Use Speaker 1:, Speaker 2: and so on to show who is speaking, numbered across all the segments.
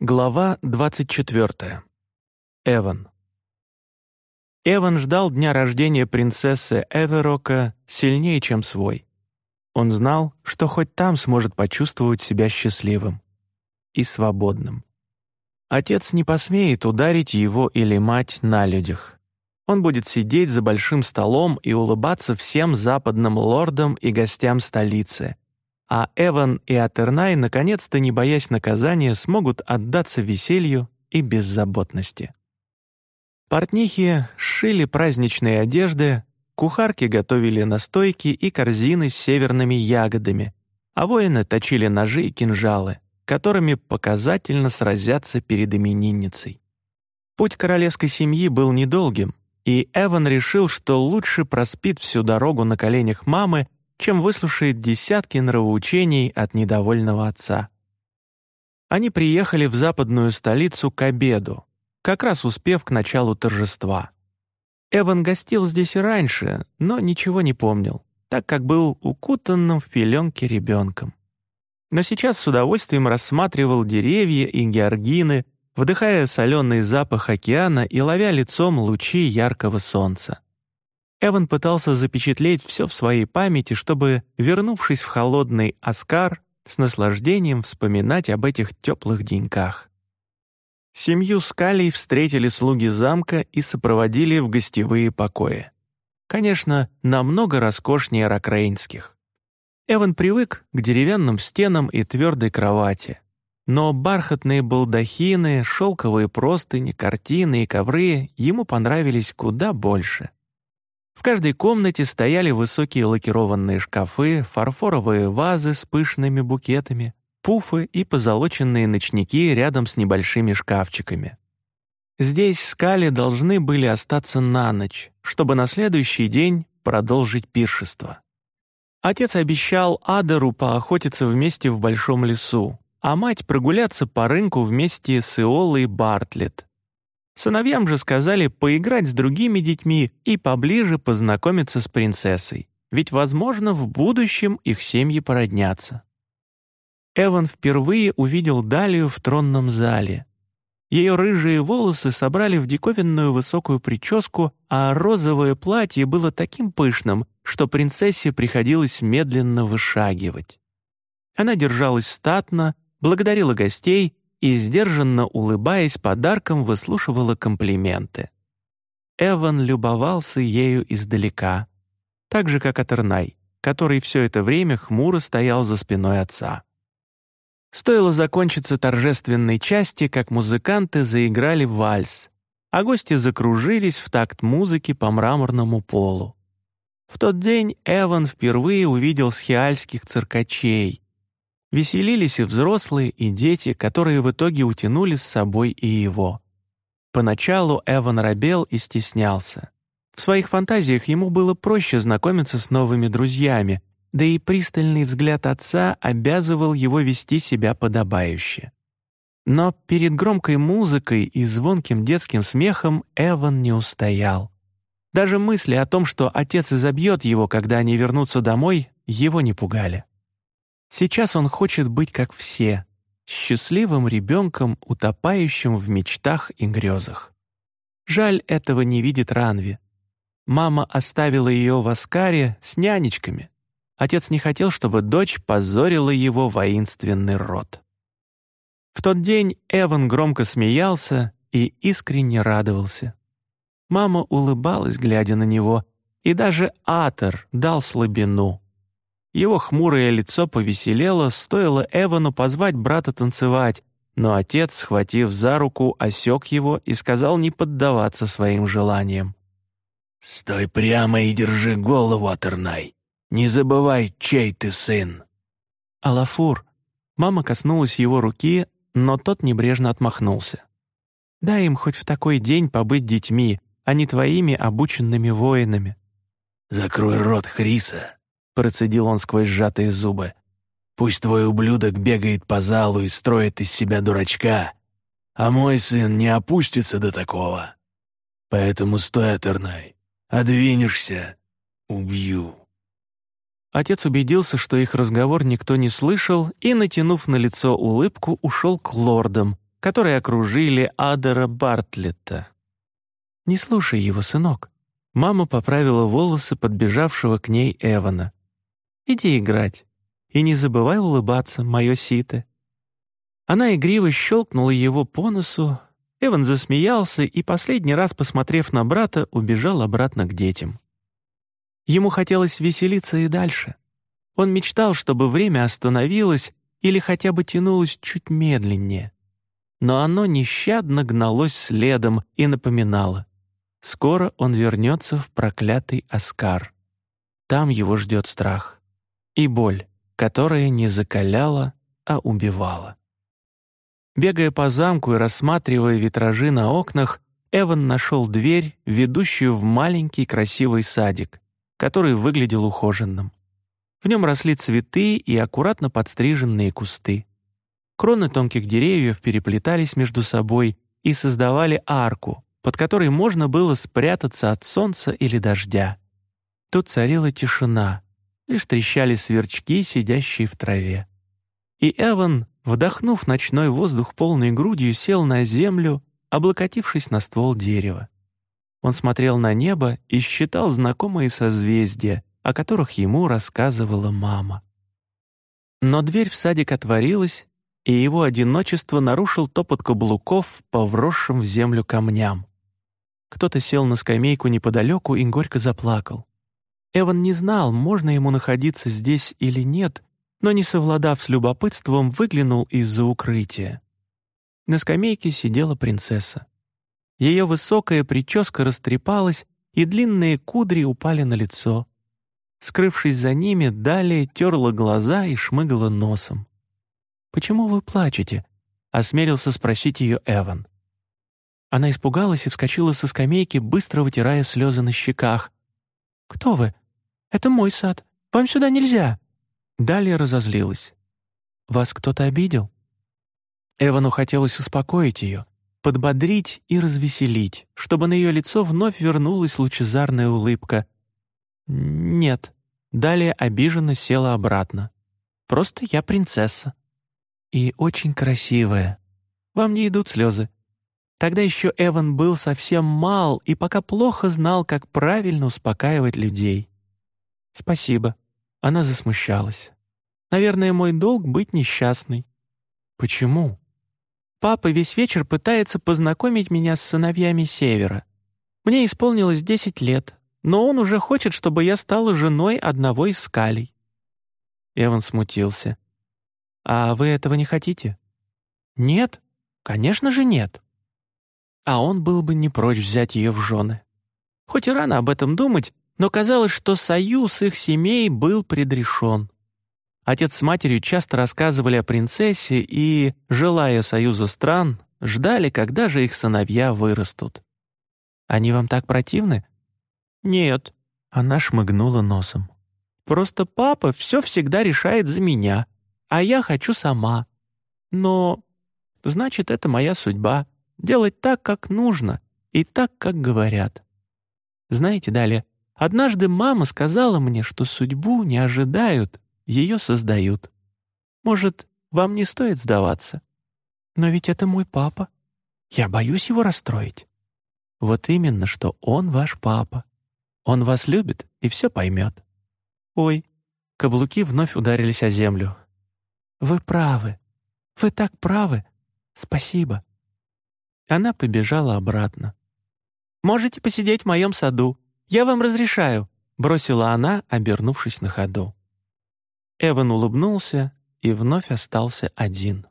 Speaker 1: Глава 24. Эван. Эван ждал дня рождения принцессы Эверока сильнее, чем свой. Он знал, что хоть там сможет почувствовать себя счастливым и свободным. Отец не посмеет ударить его или мать на людях. Он будет сидеть за большим столом и улыбаться всем западным лордам и гостям столицы — а Эван и Атернай, наконец-то не боясь наказания, смогут отдаться веселью и беззаботности. Портнихи шили праздничные одежды, кухарки готовили настойки и корзины с северными ягодами, а воины точили ножи и кинжалы, которыми показательно сразятся перед именинницей. Путь королевской семьи был недолгим, и Эван решил, что лучше проспит всю дорогу на коленях мамы, чем выслушает десятки нравоучений от недовольного отца. Они приехали в западную столицу к обеду, как раз успев к началу торжества. Эван гостил здесь и раньше, но ничего не помнил, так как был укутанным в пеленке ребенком. Но сейчас с удовольствием рассматривал деревья и георгины, вдыхая соленый запах океана и ловя лицом лучи яркого солнца. Эван пытался запечатлеть все в своей памяти, чтобы, вернувшись в холодный Оскар, с наслаждением вспоминать об этих теплых деньках. Семью Скалей встретили слуги замка и сопроводили в гостевые покои. Конечно, намного роскошнее ракрейнских. Эван привык к деревянным стенам и твердой кровати. Но бархатные балдахины, шелковые простыни, картины и ковры ему понравились куда больше. В каждой комнате стояли высокие лакированные шкафы, фарфоровые вазы с пышными букетами, пуфы и позолоченные ночники рядом с небольшими шкафчиками. Здесь скали должны были остаться на ночь, чтобы на следующий день продолжить пиршество. Отец обещал Адеру поохотиться вместе в большом лесу, а мать прогуляться по рынку вместе с Иолой Бартлетт, Сыновьям же сказали поиграть с другими детьми и поближе познакомиться с принцессой, ведь, возможно, в будущем их семьи породнятся. Эван впервые увидел Далию в тронном зале. Ее рыжие волосы собрали в диковинную высокую прическу, а розовое платье было таким пышным, что принцессе приходилось медленно вышагивать. Она держалась статно, благодарила гостей и, сдержанно улыбаясь подарком, выслушивала комплименты. Эван любовался ею издалека, так же, как Атернай, который все это время хмуро стоял за спиной отца. Стоило закончиться торжественной части, как музыканты заиграли вальс, а гости закружились в такт музыки по мраморному полу. В тот день Эван впервые увидел схиальских циркачей, Веселились и взрослые, и дети, которые в итоге утянули с собой и его. Поначалу Эван робел и стеснялся. В своих фантазиях ему было проще знакомиться с новыми друзьями, да и пристальный взгляд отца обязывал его вести себя подобающе. Но перед громкой музыкой и звонким детским смехом Эван не устоял. Даже мысли о том, что отец изобьет его, когда они вернутся домой, его не пугали. Сейчас он хочет быть как все, счастливым ребенком, утопающим в мечтах и грезах. Жаль, этого не видит Ранви. Мама оставила ее в Аскаре с нянечками. Отец не хотел, чтобы дочь позорила его воинственный род. В тот день Эван громко смеялся и искренне радовался. Мама улыбалась, глядя на него, и даже Атор дал слабину. Его хмурое лицо повеселело, стоило Эвану позвать брата танцевать, но отец, схватив за руку, осек его и сказал не поддаваться своим желаниям. «Стой прямо и держи голову, Атернай. Не забывай, чей ты сын». «Алафур». Мама коснулась его руки, но тот небрежно отмахнулся. «Дай им хоть в такой день побыть детьми, а не твоими обученными воинами».
Speaker 2: «Закрой рот, Хриса», процедил он сквозь сжатые зубы. «Пусть твой ублюдок бегает по залу и строит из себя дурачка, а мой сын не опустится до такого. Поэтому стой, Атернай, одвинешься — убью».
Speaker 1: Отец убедился, что их разговор никто не слышал, и, натянув на лицо улыбку, ушел к лордам, которые окружили Адера Бартлетта. «Не слушай его, сынок». Мама поправила волосы подбежавшего к ней Эвана. «Иди играть. И не забывай улыбаться, мое сито». Она игриво щелкнула его по носу. Эван засмеялся и, последний раз посмотрев на брата, убежал обратно к детям. Ему хотелось веселиться и дальше. Он мечтал, чтобы время остановилось или хотя бы тянулось чуть медленнее. Но оно нещадно гналось следом и напоминало. Скоро он вернется в проклятый Оскар. Там его ждет страх и боль, которая не закаляла, а убивала. Бегая по замку и рассматривая витражи на окнах, Эван нашел дверь, ведущую в маленький красивый садик, который выглядел ухоженным. В нем росли цветы и аккуратно подстриженные кусты. Кроны тонких деревьев переплетались между собой и создавали арку, под которой можно было спрятаться от солнца или дождя. Тут царила тишина, лишь трещали сверчки, сидящие в траве. И Эван, вдохнув ночной воздух полной грудью, сел на землю, облокотившись на ствол дерева. Он смотрел на небо и считал знакомые созвездия, о которых ему рассказывала мама. Но дверь в садик отворилась, и его одиночество нарушил топот каблуков по вросшим в землю камням. Кто-то сел на скамейку неподалеку и горько заплакал. Эван не знал, можно ему находиться здесь или нет, но, не совладав с любопытством, выглянул из-за укрытия. На скамейке сидела принцесса. Ее высокая прическа растрепалась, и длинные кудри упали на лицо. Скрывшись за ними, далее терла глаза и шмыгала носом. «Почему вы плачете?» — осмелился спросить ее Эван. Она испугалась и вскочила со скамейки, быстро вытирая слезы на щеках. «Кто вы? Это мой сад. Вам сюда нельзя!» Далее разозлилась. «Вас кто-то обидел?» Эвану хотелось успокоить ее, подбодрить и развеселить, чтобы на ее лицо вновь вернулась лучезарная улыбка. «Нет». Далее обиженно села обратно. «Просто я принцесса. И очень красивая. Вам не идут слезы. Тогда еще Эван был совсем мал и пока плохо знал, как правильно успокаивать людей. «Спасибо». Она засмущалась. «Наверное, мой долг — быть несчастной». «Почему?» «Папа весь вечер пытается познакомить меня с сыновьями Севера. Мне исполнилось десять лет, но он уже хочет, чтобы я стала женой одного из скалей». Эван смутился. «А вы этого не хотите?» «Нет, конечно же нет» а он был бы не прочь взять ее в жены. Хоть и рано об этом думать, но казалось, что союз их семей был предрешен. Отец с матерью часто рассказывали о принцессе и, желая союза стран, ждали, когда же их сыновья вырастут. «Они вам так противны?» «Нет», — она шмыгнула носом. «Просто папа все всегда решает за меня, а я хочу сама. Но, значит, это моя судьба делать так, как нужно, и так, как говорят. Знаете, далее, однажды мама сказала мне, что судьбу не ожидают, ее создают. Может, вам не стоит сдаваться? Но ведь это мой папа. Я боюсь его расстроить. Вот именно, что он ваш папа. Он вас любит и все поймет. Ой, каблуки вновь ударились о землю. Вы правы. Вы так правы. Спасибо. Она побежала обратно. «Можете посидеть в моем саду. Я вам разрешаю», — бросила она, обернувшись на ходу. Эван улыбнулся и вновь остался один.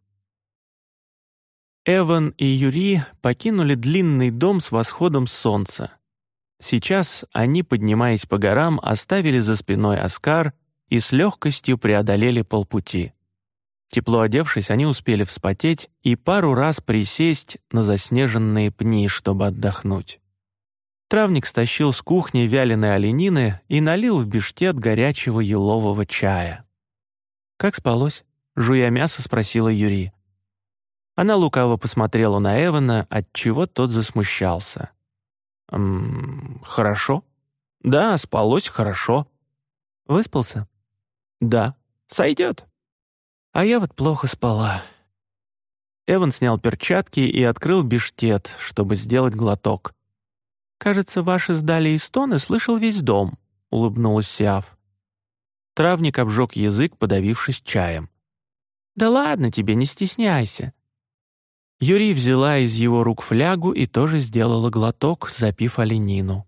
Speaker 1: Эван и Юри покинули длинный дом с восходом солнца. Сейчас они, поднимаясь по горам, оставили за спиной Оскар и с легкостью преодолели полпути. Тепло одевшись, они успели вспотеть и пару раз присесть на заснеженные пни, чтобы отдохнуть. Травник стащил с кухни вяленой оленины и налил в биштет горячего елового чая. «Как спалось?» — жуя мясо, спросила Юри. Она лукаво посмотрела на Эвана, отчего тот засмущался. «М -м, «Хорошо. Да, спалось хорошо». «Выспался?» «Да. Сойдет». А я вот плохо спала. Эван снял перчатки и открыл биштет, чтобы сделать глоток. «Кажется, ваши сдали и стоны слышал весь дом», — улыбнулась Сиаф. Травник обжег язык, подавившись чаем. «Да ладно тебе, не стесняйся». Юрий взяла из его рук флягу и тоже сделала глоток, запив оленину.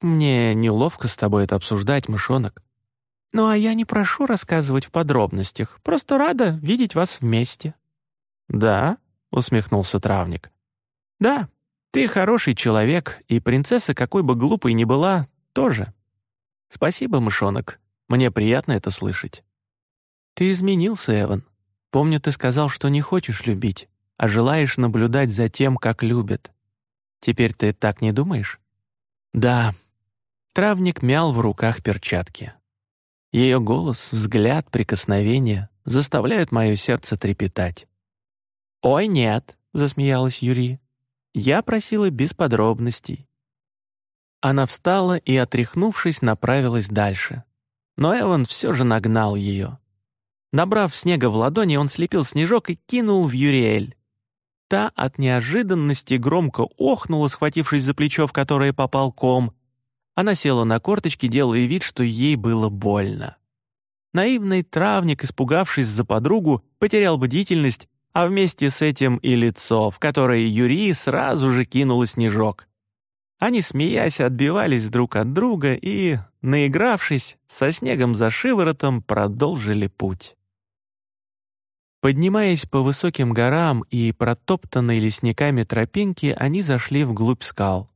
Speaker 1: «Мне неловко с тобой это обсуждать, мышонок. Ну а я не прошу рассказывать в подробностях, просто рада видеть вас вместе». «Да?» — усмехнулся травник. «Да, ты хороший человек, и принцесса, какой бы глупой ни была, тоже. Спасибо, мышонок, мне приятно это слышать». «Ты изменился, Эван. Помню, ты сказал, что не хочешь любить, а желаешь наблюдать за тем, как любят. Теперь ты так не думаешь?» «Да». Травник мял в руках перчатки. Ее голос, взгляд, прикосновение заставляют мое сердце трепетать. «Ой, нет», — засмеялась Юрий. «Я просила без подробностей». Она встала и, отряхнувшись, направилась дальше. Но Эван все же нагнал ее. Набрав снега в ладони, он слепил снежок и кинул в Юриэль. Та от неожиданности громко охнула, схватившись за плечо, в которое попал ком. Она села на корточки, делая вид, что ей было больно. Наивный травник, испугавшись за подругу, потерял бдительность а вместе с этим и лицо, в которое Юрий сразу же кинул снежок. Они, смеясь, отбивались друг от друга и, наигравшись, со снегом за шиворотом продолжили путь. Поднимаясь по высоким горам и протоптанной лесниками тропинки, они зашли вглубь скал.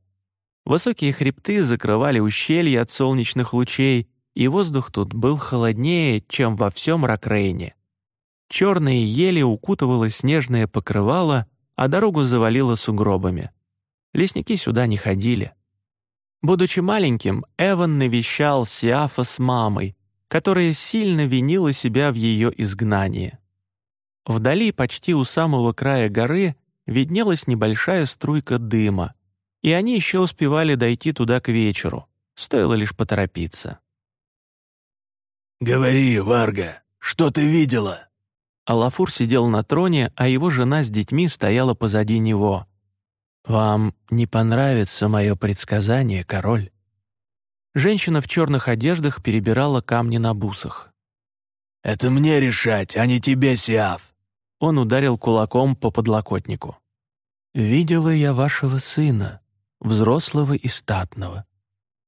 Speaker 1: Высокие хребты закрывали ущелья от солнечных лучей, и воздух тут был холоднее, чем во всем Ракрейне. Черные ели укутывало снежное покрывало, а дорогу завалило сугробами. Лесники сюда не ходили. Будучи маленьким, Эван навещал Сиафа с мамой, которая сильно винила себя в ее изгнании. Вдали, почти у самого края горы, виднелась небольшая струйка дыма, и они еще успевали дойти туда к вечеру, стоило лишь поторопиться.
Speaker 2: «Говори, Варга, что ты видела?»
Speaker 1: Алафур сидел на троне, а его жена с детьми стояла позади него. «Вам не понравится мое предсказание, король?» Женщина в черных одеждах перебирала камни на бусах.
Speaker 2: «Это мне решать, а не тебе, Сиаф!»
Speaker 1: Он ударил кулаком по подлокотнику. «Видела я вашего сына, взрослого и статного.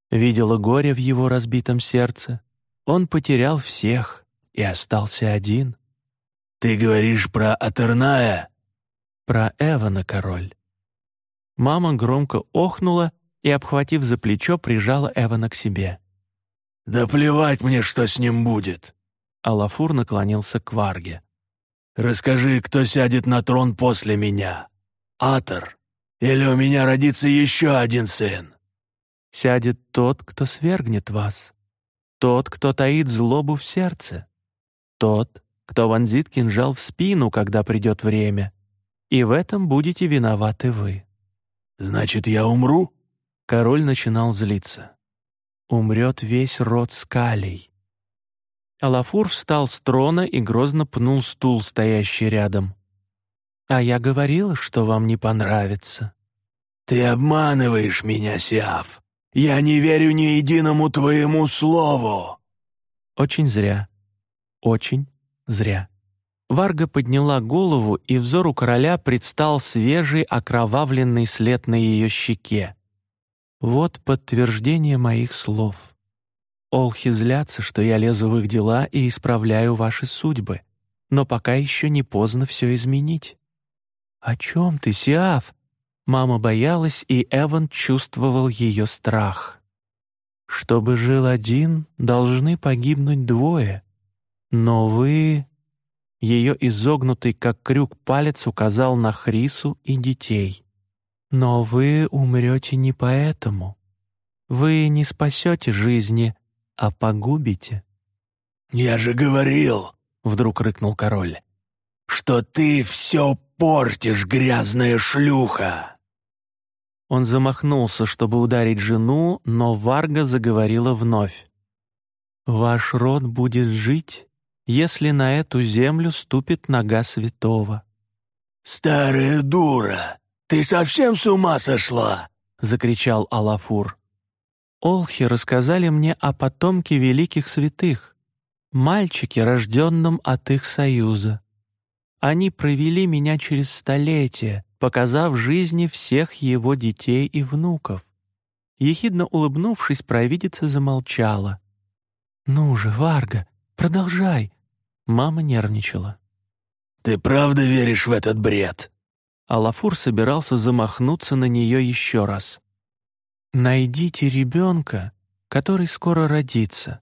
Speaker 1: Видела горе в его разбитом сердце. Он потерял всех и остался один.
Speaker 2: «Ты говоришь про Атерная?»
Speaker 1: «Про Эвана, король». Мама громко охнула и, обхватив за плечо, прижала Эвана к себе.
Speaker 2: «Да плевать мне, что с ним будет!»
Speaker 1: Алафур наклонился к Варге.
Speaker 2: «Расскажи, кто сядет на трон после меня? Атор? Или у меня родится еще один сын?»
Speaker 1: «Сядет тот, кто свергнет вас. Тот, кто таит злобу в сердце. Тот, кто вонзит кинжал в спину, когда придет время. И в этом будете виноваты вы».
Speaker 2: «Значит, я умру?»
Speaker 1: Король начинал злиться. «Умрет весь род скалей». Алафур встал с трона и грозно пнул стул, стоящий рядом. «А я говорила, что вам не понравится».
Speaker 2: «Ты обманываешь меня, Сиаф. Я не верю ни единому твоему слову».
Speaker 1: «Очень зря. Очень Зря. Варга подняла голову, и взору короля предстал свежий окровавленный след на ее щеке. Вот подтверждение моих слов. Олхи злятся, что я лезу в их дела и исправляю ваши судьбы, но пока еще не поздно все изменить. «О чем ты, Сиаф?» Мама боялась, и Эван чувствовал ее страх. «Чтобы жил один, должны погибнуть двое», «Но вы...» Ее изогнутый, как крюк, палец указал на Хрису и детей. «Но вы умрете не поэтому. Вы не спасете жизни, а погубите».
Speaker 2: «Я же говорил», — вдруг рыкнул король, «что ты все портишь, грязная шлюха!»
Speaker 1: Он замахнулся, чтобы ударить жену, но Варга заговорила вновь. «Ваш род будет жить, если на эту землю ступит нога святого.
Speaker 2: «Старая дура! Ты совсем с ума сошла?» — закричал Алафур.
Speaker 1: «Олхи рассказали мне о потомке великих святых, мальчике, рожденном от их союза. Они провели меня через столетия, показав жизни всех его детей и внуков. Ехидно улыбнувшись, провидица замолчала. «Ну же, Варга, продолжай!» Мама нервничала.
Speaker 2: «Ты правда веришь в этот бред?»
Speaker 1: Алафур собирался замахнуться на нее еще раз. «Найдите ребенка, который скоро родится,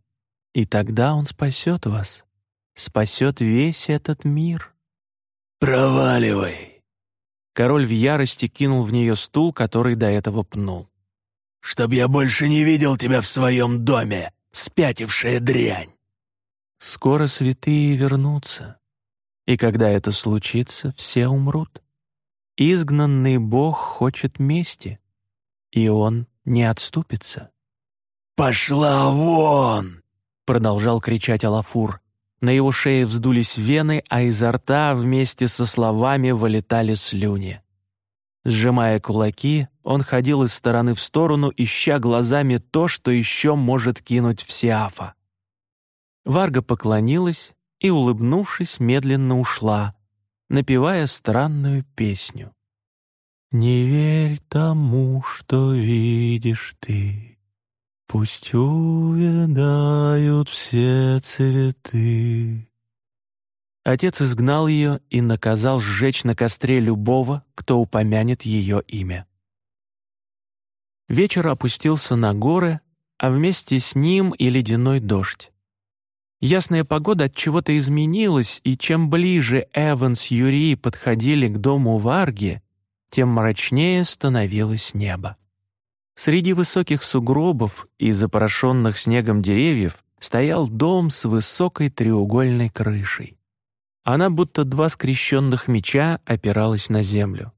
Speaker 1: и тогда он спасет вас, спасет весь этот мир».
Speaker 2: «Проваливай!»
Speaker 1: Король в ярости кинул в нее стул, который до этого пнул.
Speaker 2: «Чтоб я больше не видел тебя в своем доме, спятившая дрянь!»
Speaker 1: «Скоро святые вернутся, и когда это случится, все умрут. Изгнанный Бог хочет мести, и он не отступится».
Speaker 2: «Пошла вон!» — продолжал кричать Алафур.
Speaker 1: На его шее вздулись вены, а изо рта вместе со словами вылетали слюни. Сжимая кулаки, он ходил из стороны в сторону, ища глазами то, что еще может кинуть в Сиафа. Варга поклонилась и, улыбнувшись, медленно ушла, напевая странную песню. «Не верь тому, что видишь ты, Пусть увядают все цветы. Отец изгнал ее и наказал сжечь на костре любого, кто упомянет ее имя. Вечер опустился на горы, а вместе с ним и ледяной дождь. Ясная погода от чего-то изменилась, и чем ближе Эван с Юрий подходили к дому Варги, тем мрачнее становилось небо. Среди высоких сугробов и запорошенных снегом деревьев стоял дом с высокой треугольной крышей. Она, будто два скрещенных меча, опиралась на землю.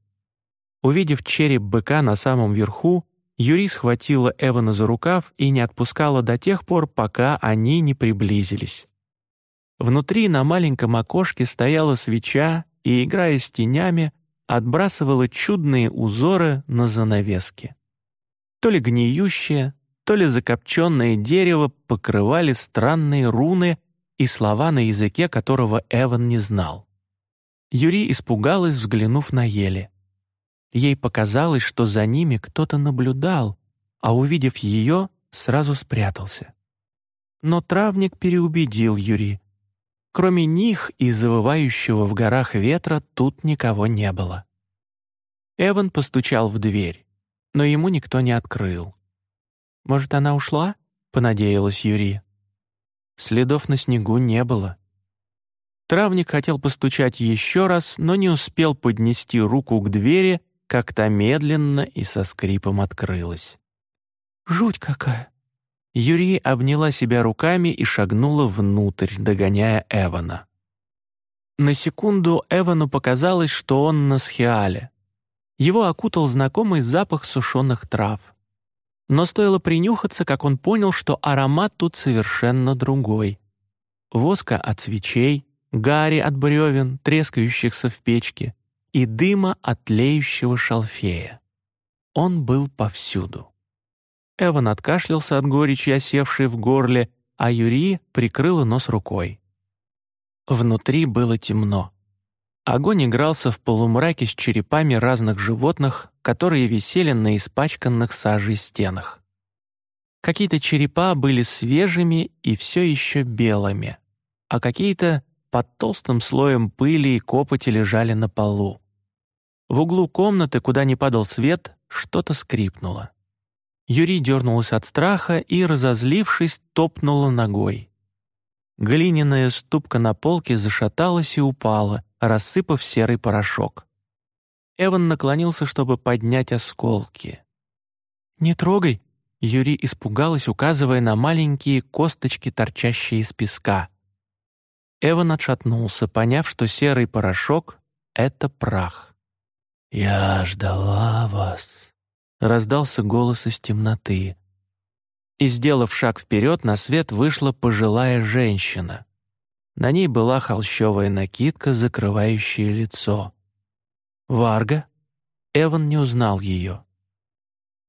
Speaker 1: Увидев череп быка на самом верху, Юри схватила Эвана за рукав и не отпускала до тех пор, пока они не приблизились. Внутри на маленьком окошке стояла свеча и, играя с тенями, отбрасывала чудные узоры на занавеске. То ли гниющее, то ли закопченное дерево покрывали странные руны и слова на языке, которого Эван не знал. Юри испугалась, взглянув на ели. Ей показалось, что за ними кто-то наблюдал, а увидев ее, сразу спрятался. Но травник переубедил Юри. Кроме них и завывающего в горах ветра тут никого не было. Эван постучал в дверь но ему никто не открыл. «Может, она ушла?» — понадеялась Юри. Следов на снегу не было. Травник хотел постучать еще раз, но не успел поднести руку к двери, как та медленно и со скрипом открылась. «Жуть какая!» Юрий обняла себя руками и шагнула внутрь, догоняя Эвана. На секунду Эвану показалось, что он на схиале. Его окутал знакомый запах сушеных трав. Но стоило принюхаться, как он понял, что аромат тут совершенно другой. Воска от свечей, гари от бревен, трескающихся в печке, и дыма от тлеющего шалфея. Он был повсюду. Эван откашлялся от горечи, осевшей в горле, а Юрий прикрыла нос рукой. Внутри было темно. Огонь игрался в полумраке с черепами разных животных, которые висели на испачканных сажей стенах. Какие-то черепа были свежими и все еще белыми, а какие-то под толстым слоем пыли и копоти лежали на полу. В углу комнаты, куда не падал свет, что-то скрипнуло. Юрий дернулся от страха и, разозлившись, топнула ногой. Глиняная ступка на полке зашаталась и упала, рассыпав серый порошок. Эван наклонился, чтобы поднять осколки. «Не трогай!» — Юрий испугалась, указывая на маленькие косточки, торчащие из песка. Эван отшатнулся, поняв, что серый порошок — это прах.
Speaker 2: «Я ждала вас», — раздался голос из темноты.
Speaker 1: И, сделав шаг вперед, на свет вышла пожилая женщина. На ней была холщовая накидка, закрывающая лицо. «Варга?» Эван не узнал ее.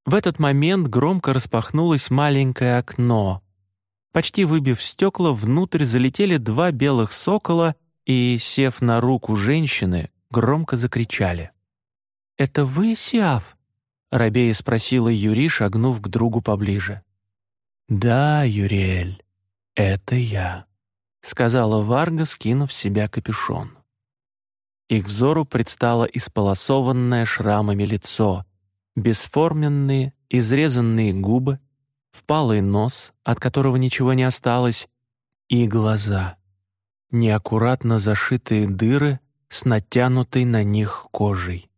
Speaker 1: В этот момент громко распахнулось маленькое окно. Почти выбив стекла, внутрь залетели два белых сокола и, сев на руку женщины, громко закричали. «Это вы, Сиав?» — Рабея спросила Юри, шагнув к другу поближе.
Speaker 2: «Да, Юриэль, это я», — сказала Варга, скинув с себя капюшон.
Speaker 1: Их взору предстало исполосованное шрамами лицо, бесформенные, изрезанные губы, впалый нос, от которого ничего не осталось, и глаза, неаккуратно зашитые дыры с натянутой на них кожей.